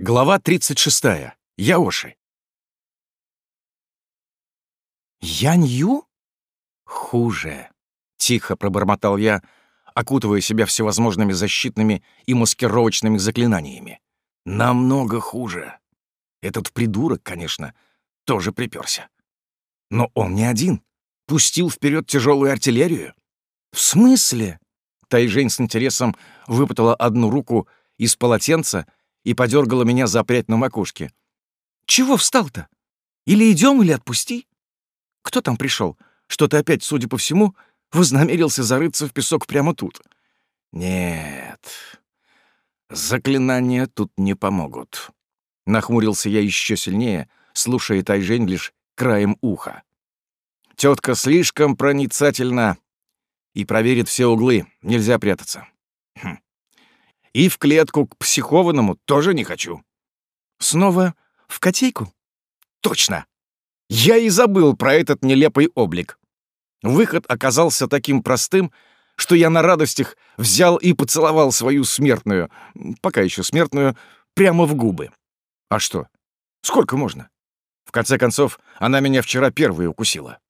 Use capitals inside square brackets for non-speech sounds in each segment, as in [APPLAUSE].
Глава 36. Яоши. «Янью?» «Хуже», — тихо пробормотал я, окутывая себя всевозможными защитными и маскировочными заклинаниями. «Намного хуже. Этот придурок, конечно, тоже приперся. Но он не один. Пустил вперед тяжелую артиллерию». «В смысле?» Тайжень с интересом выпутала одну руку из полотенца и подергала меня за прядь на макушке. «Чего встал-то? Или идем, или отпусти? Кто там пришел? Что-то опять, судя по всему, вознамерился зарыться в песок прямо тут». «Нет, заклинания тут не помогут». Нахмурился я еще сильнее, слушая Тайжень лишь краем уха. Тетка слишком проницательна и проверит все углы, нельзя прятаться. Хм. И в клетку к психованному тоже не хочу. Снова в котейку? Точно. Я и забыл про этот нелепый облик. Выход оказался таким простым, что я на радостях взял и поцеловал свою смертную, пока еще смертную, прямо в губы. А что? Сколько можно? В конце концов, она меня вчера первой укусила.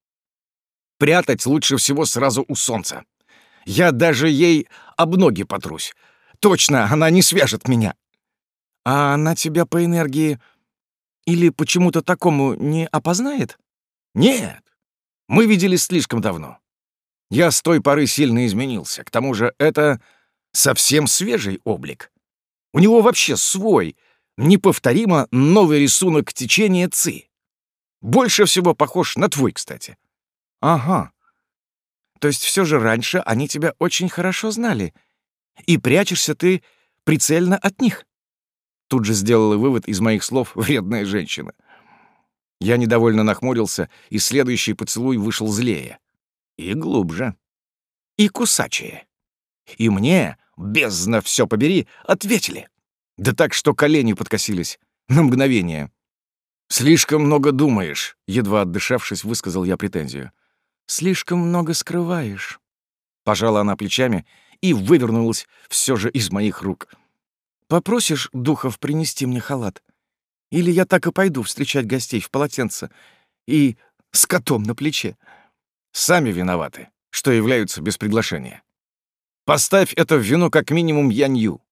Прятать лучше всего сразу у солнца. Я даже ей об ноги потрусь, Точно, она не свяжет меня. А она тебя по энергии или почему-то такому не опознает? Нет. Мы виделись слишком давно. Я с той поры сильно изменился. К тому же это совсем свежий облик. У него вообще свой, неповторимо новый рисунок течения ЦИ. Больше всего похож на твой, кстати. Ага. То есть все же раньше они тебя очень хорошо знали — и прячешься ты прицельно от них. Тут же сделала вывод из моих слов вредная женщина. Я недовольно нахмурился, и следующий поцелуй вышел злее. И глубже. И кусачее. И мне, бездна все побери, ответили. Да так, что колени подкосились. На мгновение. «Слишком много думаешь», — едва отдышавшись, высказал я претензию. «Слишком много скрываешь». Пожала она плечами и вывернулась все же из моих рук. «Попросишь духов принести мне халат? Или я так и пойду встречать гостей в полотенце и с котом на плече?» «Сами виноваты, что являются без приглашения. Поставь это в вину как минимум Янью.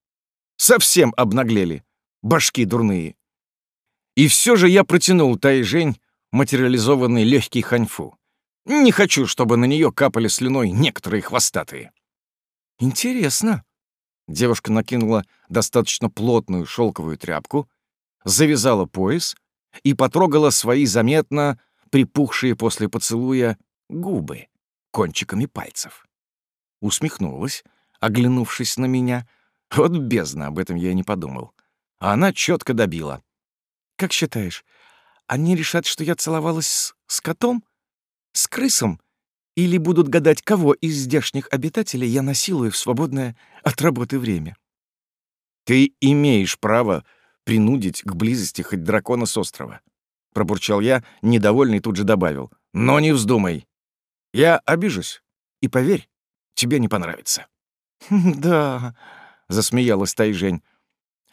Совсем обнаглели, башки дурные». И все же я протянул Тайжень материализованный легкий ханьфу. Не хочу, чтобы на нее капали слюной некоторые хвостатые. «Интересно». Девушка накинула достаточно плотную шелковую тряпку, завязала пояс и потрогала свои заметно припухшие после поцелуя губы кончиками пальцев. Усмехнулась, оглянувшись на меня. Вот бездна, об этом я и не подумал. А она четко добила. «Как считаешь, они решат, что я целовалась с, с котом? С крысом или будут гадать, кого из здешних обитателей я насилую в свободное от работы время. «Ты имеешь право принудить к близости хоть дракона с острова», — пробурчал я, недовольный тут же добавил. «Но не вздумай. Я обижусь. И поверь, тебе не понравится». [LAUGHS] «Да», — засмеялась Тайжень.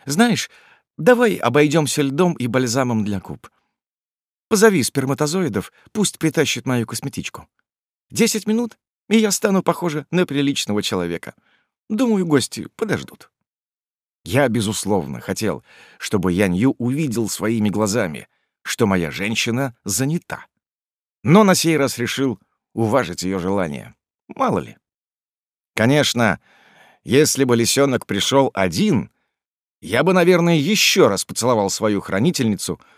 «Знаешь, давай обойдемся льдом и бальзамом для губ. Позови сперматозоидов, пусть притащит мою косметичку. Десять минут, и я стану похожа на приличного человека. Думаю, гости подождут. Я, безусловно, хотел, чтобы Янью увидел своими глазами, что моя женщина занята. Но на сей раз решил уважить ее желание. Мало ли. Конечно, если бы лисенок пришел один, я бы, наверное, еще раз поцеловал свою хранительницу —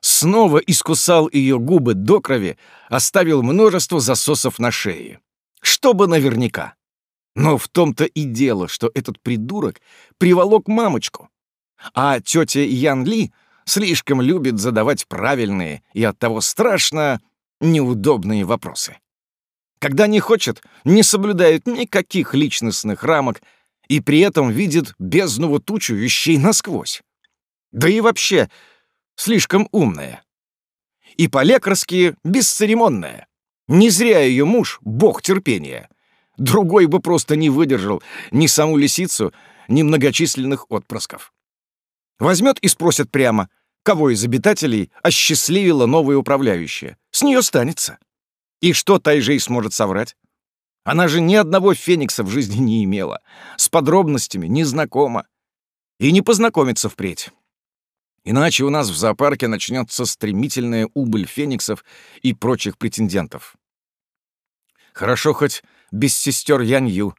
снова искусал ее губы до крови, оставил множество засосов на шее. Чтобы наверняка. Но в том-то и дело, что этот придурок приволок мамочку. А тетя Ян Ли слишком любит задавать правильные и оттого страшно неудобные вопросы. Когда не хочет, не соблюдает никаких личностных рамок и при этом видит бездну тучу вещей насквозь. Да и вообще, слишком умная. И по-лекарски бесцеремонная. Не зря ее муж — бог терпения. Другой бы просто не выдержал ни саму лисицу, ни многочисленных отпрысков. Возьмет и спросит прямо, кого из обитателей осчастливила новая управляющая. С нее станется. И что Тайжей сможет соврать? Она же ни одного феникса в жизни не имела, с подробностями не знакома и не познакомится впредь. Иначе у нас в зоопарке начнется стремительная убыль фениксов и прочих претендентов. Хорошо хоть без сестер Янью.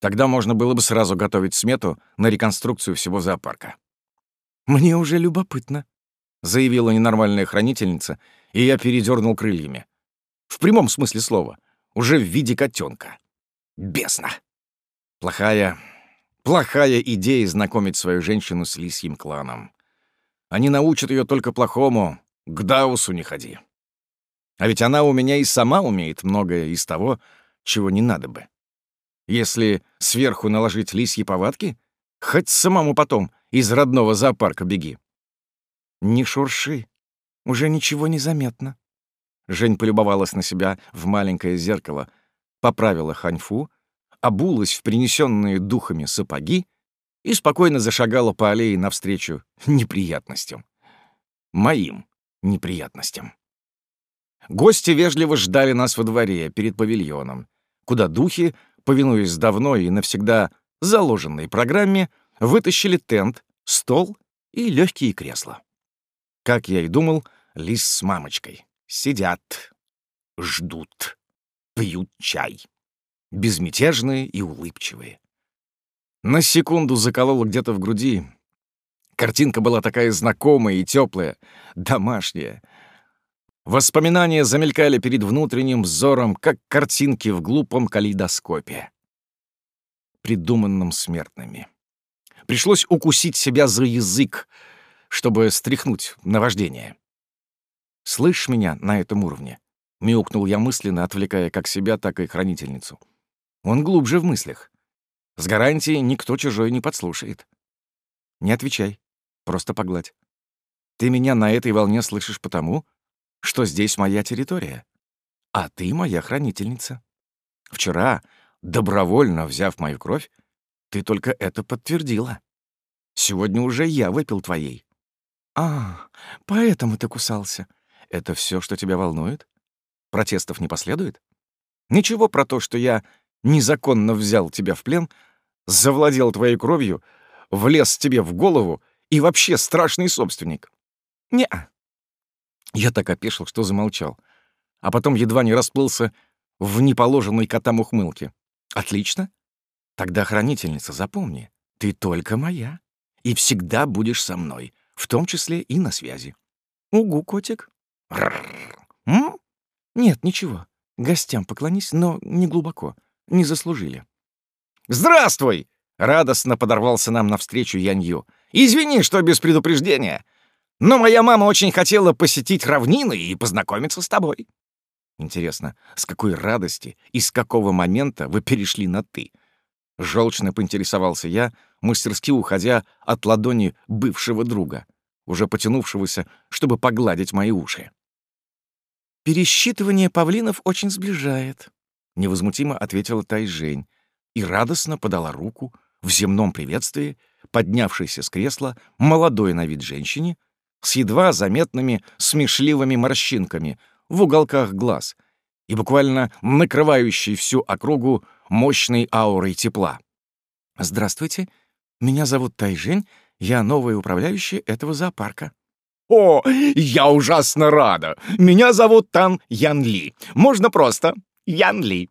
Тогда можно было бы сразу готовить смету на реконструкцию всего зоопарка. «Мне уже любопытно», — заявила ненормальная хранительница, и я передернул крыльями. В прямом смысле слова, уже в виде котенка. Бесно. Плохая, плохая идея знакомить свою женщину с лисьим кланом. Они научат ее только плохому. К Даусу не ходи. А ведь она у меня и сама умеет многое из того, чего не надо бы. Если сверху наложить лисьи повадки, хоть самому потом из родного зоопарка беги. Не шурши, уже ничего не заметно. Жень полюбовалась на себя в маленькое зеркало, поправила ханьфу, обулась в принесенные духами сапоги и спокойно зашагала по аллее навстречу неприятностям. Моим неприятностям. Гости вежливо ждали нас во дворе, перед павильоном, куда духи, повинуясь давной и навсегда заложенной программе, вытащили тент, стол и легкие кресла. Как я и думал, лис с мамочкой. Сидят, ждут, пьют чай. Безмятежные и улыбчивые. На секунду заколола где-то в груди. Картинка была такая знакомая и теплая, домашняя. Воспоминания замелькали перед внутренним взором, как картинки в глупом калейдоскопе, придуманном смертными. Пришлось укусить себя за язык, чтобы стряхнуть наваждение. «Слышь меня на этом уровне?» — мяукнул я мысленно, отвлекая как себя, так и хранительницу. «Он глубже в мыслях. С гарантией никто чужой не подслушает. Не отвечай, просто погладь. Ты меня на этой волне слышишь потому, что здесь моя территория, а ты моя хранительница. Вчера, добровольно взяв мою кровь, ты только это подтвердила. Сегодня уже я выпил твоей. А, поэтому ты кусался. Это все, что тебя волнует? Протестов не последует? Ничего про то, что я незаконно взял тебя в плен, завладел твоей кровью, влез тебе в голову и вообще страшный собственник. не -а. Я так опешил, что замолчал, а потом едва не расплылся в неположенной котам ухмылке. Отлично. Тогда, хранительница, запомни, ты только моя и всегда будешь со мной, в том числе и на связи. Угу, котик. М? Нет, ничего. Гостям поклонись, но не глубоко не заслужили. «Здравствуй!» — радостно подорвался нам навстречу Янью. «Извини, что без предупреждения, но моя мама очень хотела посетить равнины и познакомиться с тобой». Интересно, с какой радости и с какого момента вы перешли на «ты»? Желчно поинтересовался я, мастерски уходя от ладони бывшего друга, уже потянувшегося, чтобы погладить мои уши. «Пересчитывание павлинов очень сближает», — невозмутимо ответила Тайжень и радостно подала руку в земном приветствии, поднявшейся с кресла молодой на вид женщине с едва заметными смешливыми морщинками в уголках глаз и буквально накрывающей всю округу мощной аурой тепла. «Здравствуйте, меня зовут Тайжень, я новая управляющая этого зоопарка». «О, я ужасно рада! Меня зовут Тан Ян Ли. Можно просто Ян Ли.